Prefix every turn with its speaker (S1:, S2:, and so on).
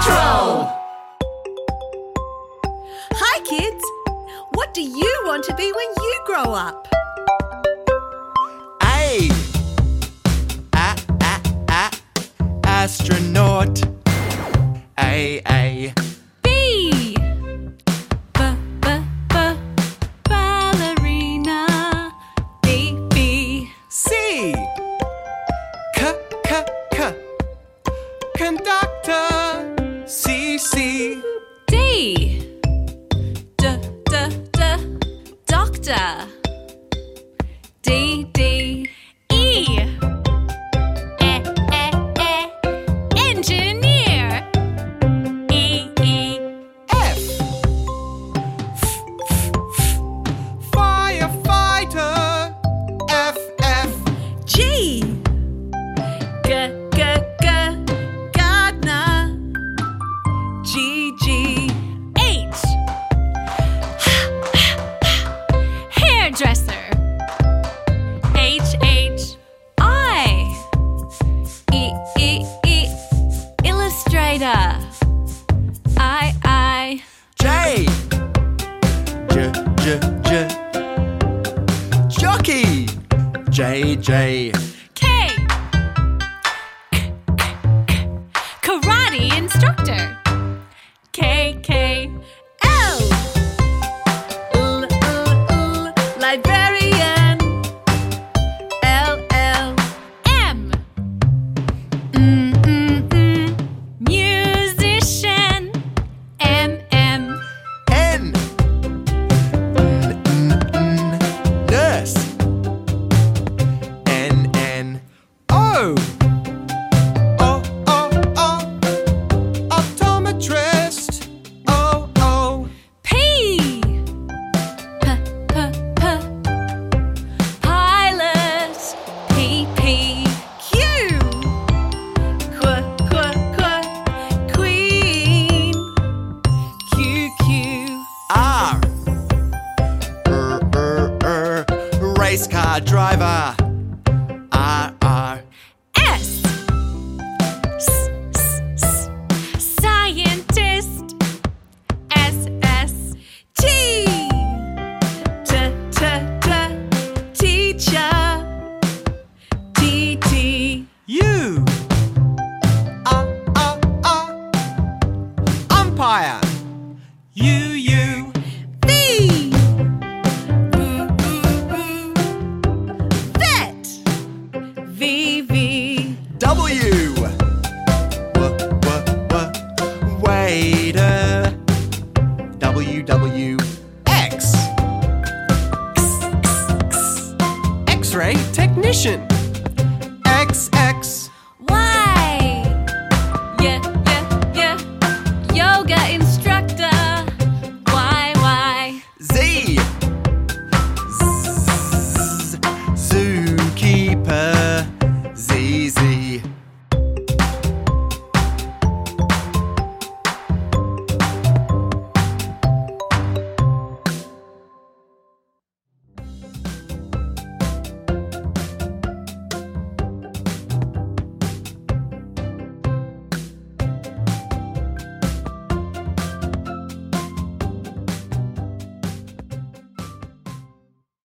S1: Patrol!
S2: Hi, kids! What do you want to be when you grow up?
S3: A. A, a, a. Astronaut. A,
S4: Doctor. D, D.
S3: J, J.
S4: K. K, K, K. Karate instructor.
S3: O. O, oh, O, oh, O. Oh. Optometrist. O, O.
S4: P. P, P. P, P.
S3: Umpire. U, U.
S2: V. Vet. V, V.
S3: W. W, W, W. Waiter. W, W. X. X, X, X. X-ray technician.